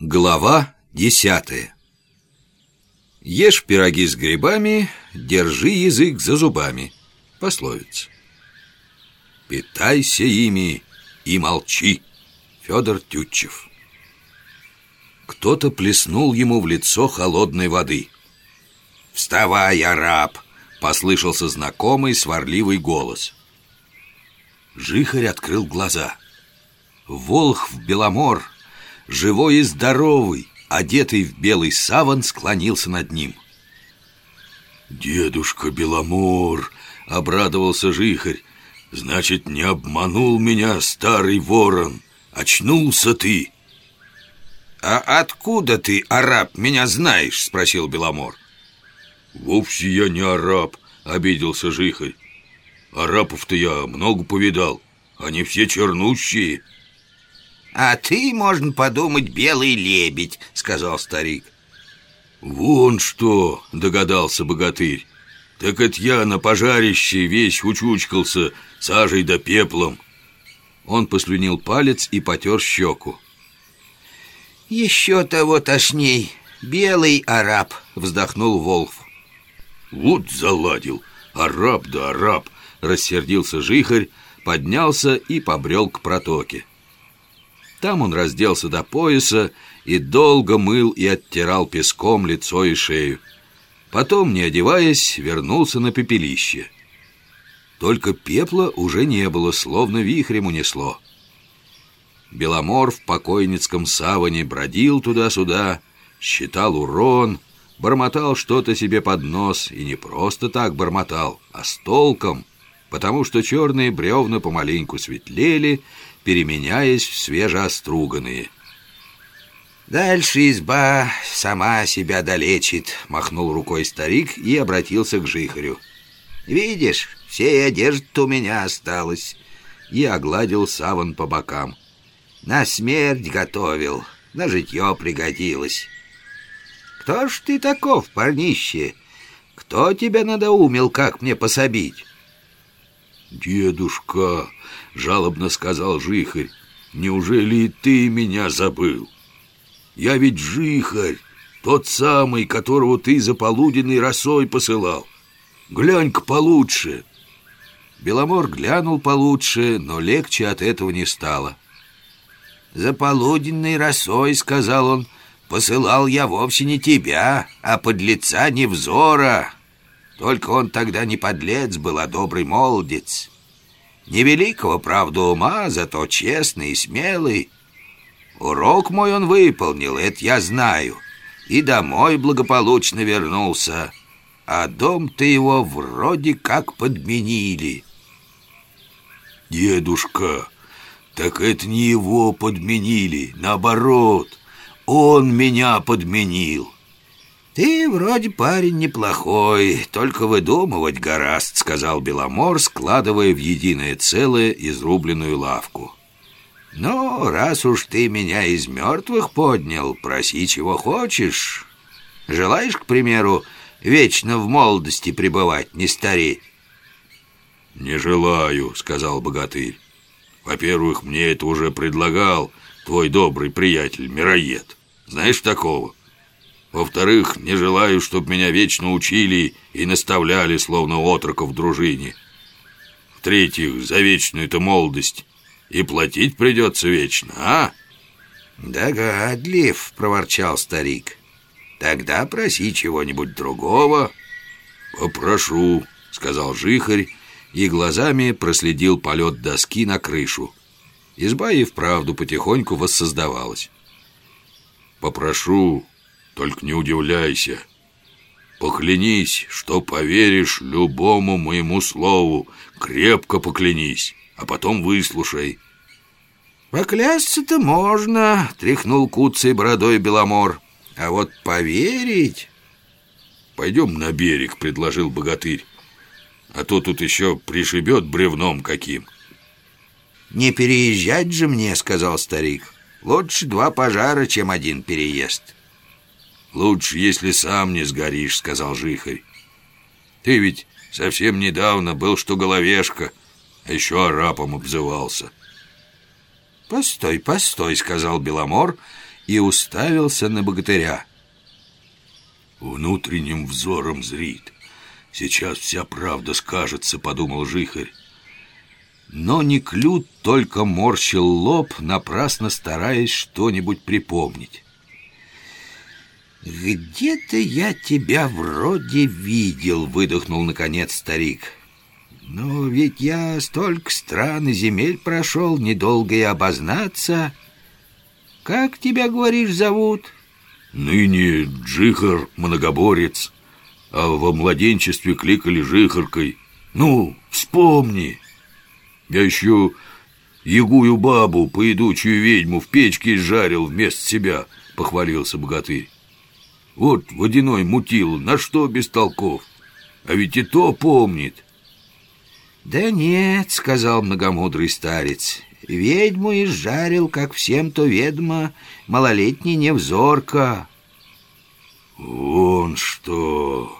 Глава десятая Ешь пироги с грибами, держи язык за зубами. Пословица. Питайся ими и молчи. Федор Тютчев. Кто-то плеснул ему в лицо холодной воды. «Вставай, араб!» — послышался знакомый сварливый голос. Жихарь открыл глаза. Волх в Беломор, живой и здоровый, одетый в белый саван, склонился над ним. «Дедушка Беломор!» — обрадовался Жихарь. «Значит, не обманул меня старый ворон. Очнулся ты!» «А откуда ты, араб, меня знаешь?» — спросил Беломор. «Вовсе я не араб», — обиделся Жихарь. «Арабов-то я много повидал. Они все чернущие». «А ты, можно подумать, белый лебедь», — сказал старик. «Вон что!» — догадался богатырь. «Так это я на пожарище весь учучкался сажей да пеплом». Он послюнил палец и потер щеку. «Еще того тошней, белый араб», — вздохнул Волф. «Вот заладил, араб да араб», — рассердился жихарь, поднялся и побрел к протоке. Там он разделся до пояса и долго мыл и оттирал песком лицо и шею. Потом, не одеваясь, вернулся на пепелище. Только пепла уже не было, словно вихрем унесло. Беломор в покойницком саване бродил туда-сюда, считал урон, бормотал что-то себе под нос, и не просто так бормотал, а с толком, потому что черные бревна помаленьку светлели, переменяясь в свежеоструганные. «Дальше изба сама себя долечит», — махнул рукой старик и обратился к жихарю. «Видишь, всей одежда у меня осталась». И огладил саван по бокам. «На смерть готовил, на житье пригодилось». «Кто ж ты таков, парнище? Кто тебя надоумил, как мне пособить?» «Дедушка», — жалобно сказал Жихарь, — «неужели и ты меня забыл? Я ведь Жихарь, тот самый, которого ты за полуденной росой посылал. Глянь-ка получше». Беломор глянул получше, но легче от этого не стало. «За полуденной росой, — сказал он, — посылал я вовсе не тебя, а подлеца Невзора». Только он тогда не подлец был, а добрый молодец. Невеликого, правда, ума, зато честный и смелый. Урок мой он выполнил, это я знаю. И домой благополучно вернулся. А дом-то его вроде как подменили. Дедушка, так это не его подменили, наоборот. Он меня подменил. «Ты вроде парень неплохой, только выдумывать гораст», — сказал Беломор, складывая в единое целое изрубленную лавку. «Ну, раз уж ты меня из мертвых поднял, проси, чего хочешь. Желаешь, к примеру, вечно в молодости пребывать, не стареть?» «Не желаю», — сказал богатырь. «Во-первых, мне это уже предлагал твой добрый приятель, Мироед. Знаешь такого?» Во-вторых, не желаю, чтобы меня вечно учили и наставляли, словно отрока в дружине. В-третьих, за вечную-то молодость и платить придется вечно, а? «Догадлив», — проворчал старик. «Тогда проси чего-нибудь другого». «Попрошу», — сказал жихарь, и глазами проследил полет доски на крышу. Изба и вправду потихоньку воссоздавалась. «Попрошу только не удивляйся. Поклянись, что поверишь любому моему слову. Крепко поклянись, а потом выслушай. Поклясться-то можно, тряхнул куцей бородой Беломор. А вот поверить... Пойдем на берег, предложил богатырь. А то тут еще пришибет бревном каким. Не переезжать же мне, сказал старик. Лучше два пожара, чем один переезд. «Лучше, если сам не сгоришь», — сказал Жихарь. «Ты ведь совсем недавно был что головешка, а еще арапом обзывался». «Постой, постой», — сказал Беломор и уставился на богатыря. «Внутренним взором зрит. Сейчас вся правда скажется», — подумал Жихарь. Но Неклюд только морщил лоб, напрасно стараясь что-нибудь припомнить. «Где-то я тебя вроде видел», — выдохнул наконец старик. «Но ведь я столько стран и земель прошел, недолго и обознаться. Как тебя, говоришь, зовут?» «Ныне Джихар Многоборец, а во младенчестве кликали Жихаркой. Ну, вспомни!» Я еще ягую бабу, поедучую ведьму, в печке жарил вместо себя, похвалился богатырь. Вот водяной мутил, на что без толков? А ведь и то помнит. Да нет, сказал многомудрый старец, ведьму изжарил, как всем то ведомо, малолетний невзорка. Вон что!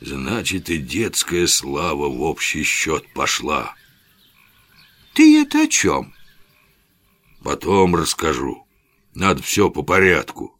Значит, и детская слава в общий счет пошла. Ты это о чем? Потом расскажу. Надо все по порядку.